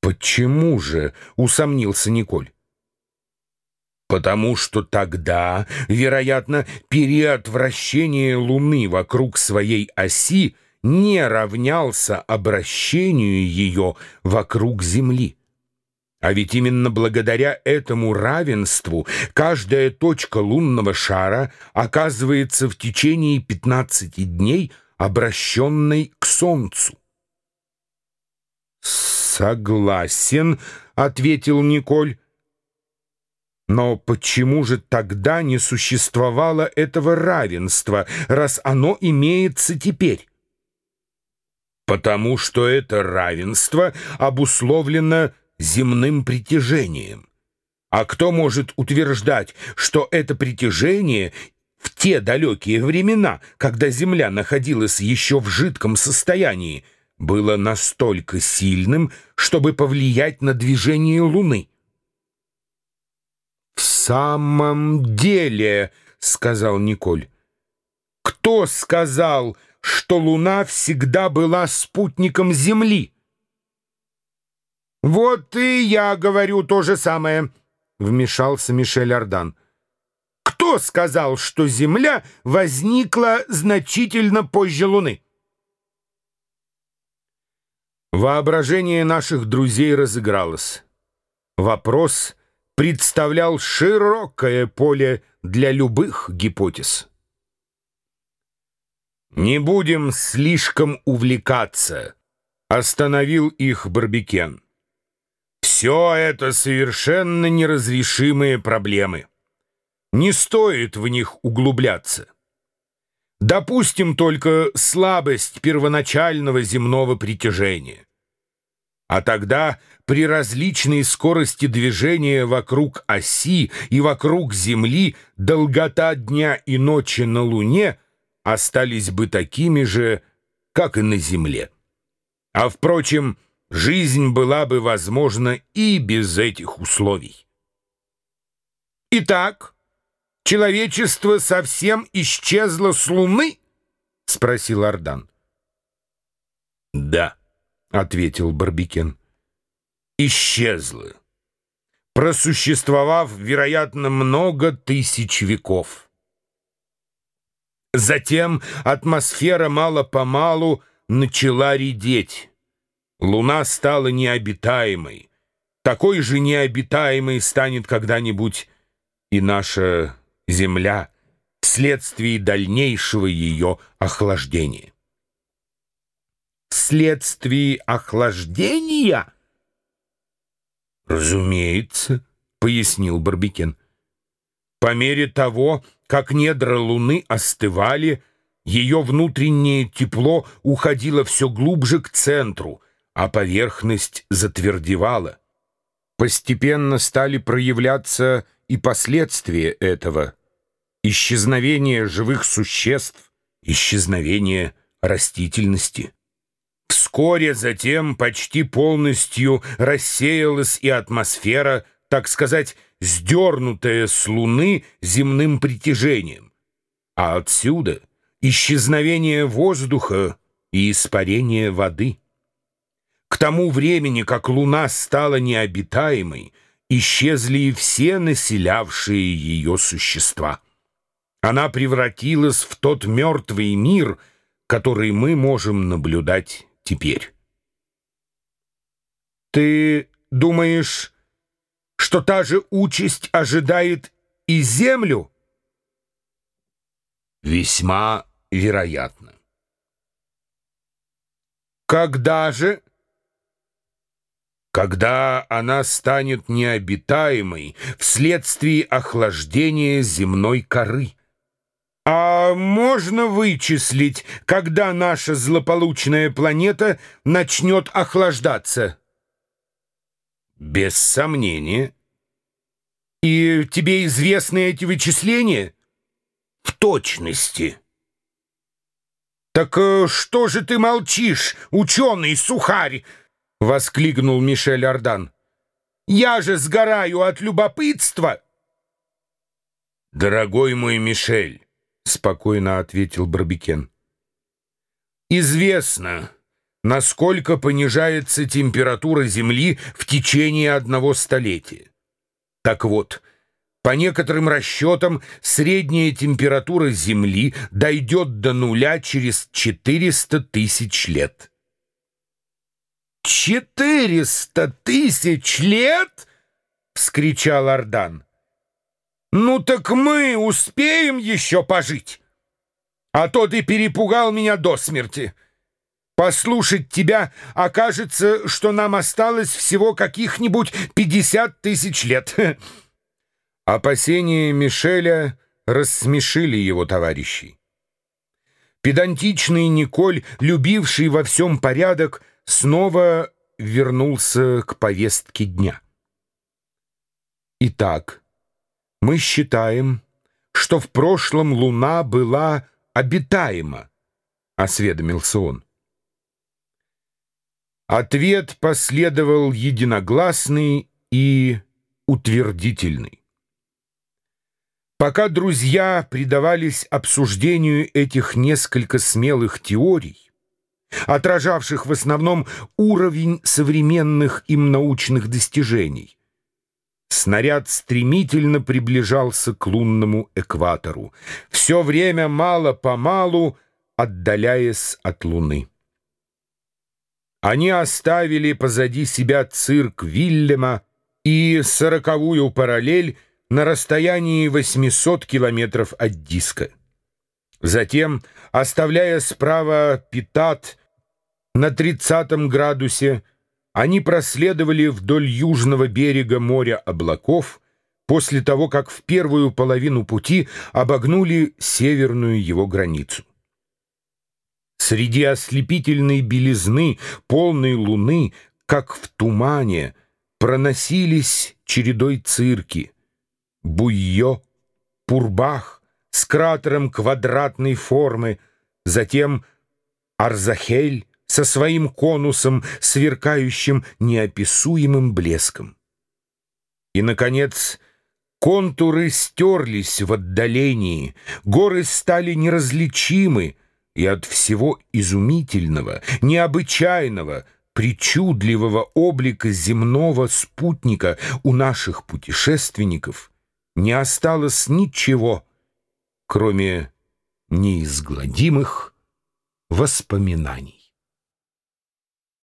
«Почему же?» — усомнился Николь. «Потому что тогда, вероятно, период вращения Луны вокруг своей оси не равнялся обращению ее вокруг Земли». А ведь именно благодаря этому равенству каждая точка лунного шара оказывается в течение 15 дней обращенной к Солнцу. «Согласен», — ответил Николь. «Но почему же тогда не существовало этого равенства, раз оно имеется теперь?» «Потому что это равенство обусловлено земным притяжением. А кто может утверждать, что это притяжение в те далекие времена, когда Земля находилась еще в жидком состоянии, было настолько сильным, чтобы повлиять на движение Луны? «В самом деле», — сказал Николь, — «кто сказал, что Луна всегда была спутником Земли?» «Вот и я говорю то же самое», — вмешался Мишель Ардан. «Кто сказал, что Земля возникла значительно позже Луны?» Воображение наших друзей разыгралось. Вопрос представлял широкое поле для любых гипотез. «Не будем слишком увлекаться», — остановил их Барбикен. Все это совершенно неразрешимые проблемы. Не стоит в них углубляться. Допустим только слабость первоначального земного притяжения. А тогда при различной скорости движения вокруг оси и вокруг Земли долгота дня и ночи на Луне остались бы такими же, как и на Земле. А, впрочем, жизнь была бы возможна и без этих условий. Итак, человечество совсем исчезло с Луны? — спросил Ардан. «Да», — ответил Барбикен, — «исчезло, просуществовав, вероятно, много тысяч веков». Затем атмосфера мало-помалу начала редеть. Луна стала необитаемой. Такой же необитаемой станет когда-нибудь и наша Земля вследствие дальнейшего ее охлаждения. Вследствие охлаждения? Разумеется, пояснил Барбикен. По мере того, как недра Луны остывали, ее внутреннее тепло уходило все глубже к центру — а поверхность затвердевала. Постепенно стали проявляться и последствия этого. Исчезновение живых существ, исчезновение растительности. Вскоре затем почти полностью рассеялась и атмосфера, так сказать, сдернутая с Луны земным притяжением. А отсюда исчезновение воздуха и испарение воды. К тому времени, как Луна стала необитаемой, исчезли и все населявшие ее существа. Она превратилась в тот мертвый мир, который мы можем наблюдать теперь. Ты думаешь, что та же участь ожидает и Землю? Весьма вероятно. Когда же когда она станет необитаемой вследствие охлаждения земной коры. А можно вычислить, когда наша злополучная планета начнет охлаждаться? Без сомнения. И тебе известны эти вычисления? В точности. Так э, что же ты молчишь, ученый сухарь? — воскликнул Мишель Ардан. «Я же сгораю от любопытства!» «Дорогой мой Мишель», — спокойно ответил Барбикен, — «известно, насколько понижается температура Земли в течение одного столетия. Так вот, по некоторым расчетам, средняя температура Земли дойдет до нуля через 400 тысяч лет. «Четыреста тысяч лет?» — вскричал Ардан. «Ну так мы успеем еще пожить, а то ты перепугал меня до смерти». Послушать тебя окажется, что нам осталось всего каких-нибудь пятьдесят тысяч лет. Опасения Мишеля рассмешили его товарищей. Педантичный Николь, любивший во всем порядок, снова вернулся к повестке дня. Итак, мы считаем, что в прошлом луна была обитаема, — осведомился он. Ответ последовал единогласный и утвердительный. Пока друзья предавались обсуждению этих несколько смелых теорий, отражавших в основном уровень современных им научных достижений, снаряд стремительно приближался к лунному экватору, все время мало-помалу отдаляясь от Луны. Они оставили позади себя цирк Вильяма и сороковую параллель на расстоянии 800 километров от диска. Затем, оставляя справа Питат на 30 градусе, они проследовали вдоль южного берега моря облаков после того, как в первую половину пути обогнули северную его границу. Среди ослепительной белизны полной луны, как в тумане, проносились чередой цирки. Буйо, Пурбах с кратером квадратной формы, затем Арзахель со своим конусом, сверкающим неописуемым блеском. И, наконец, контуры стерлись в отдалении, горы стали неразличимы, и от всего изумительного, необычайного, причудливого облика земного спутника у наших путешественников не осталось ничего, кроме неизгладимых воспоминаний.